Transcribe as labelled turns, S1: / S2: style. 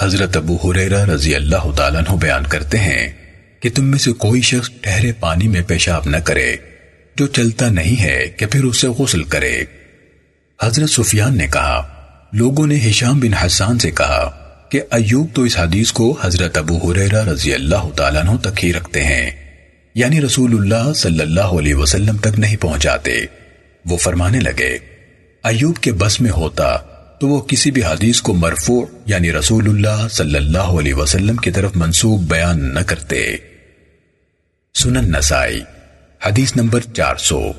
S1: حضرت ابو حریرہ رضی اللہ تعالیٰ عنہ بیان کرتے ہیں کہ تم میں سے کوئی شخص ٹہرے پانی میں پیشاب نہ کرے، جو چلتا نہیں ہے کہ پھر اسے غسل کرے۔ حضرت سفیان نے کہا، لوگوں نے ہشام بن حسان سے کہا کہ ایوب تو اس حدیث کو حضرت ابو حریرہ رضی اللہ تعالیٰ عنہ تک ہی رکھتے ہیں یعنی رسول اللہ صلی اللہ علیہ وسلم تک نہیں پہنچاتے۔ وہ فرمانے لگے، ایوب تو وہ کسی بھی حدیث کو مرفوع یعنی رسول اللہ صلی اللہ علیہ وسلم کی طرف منسوب بیان نہ کرتے۔ سنن نسائی، حدیث نمبر 400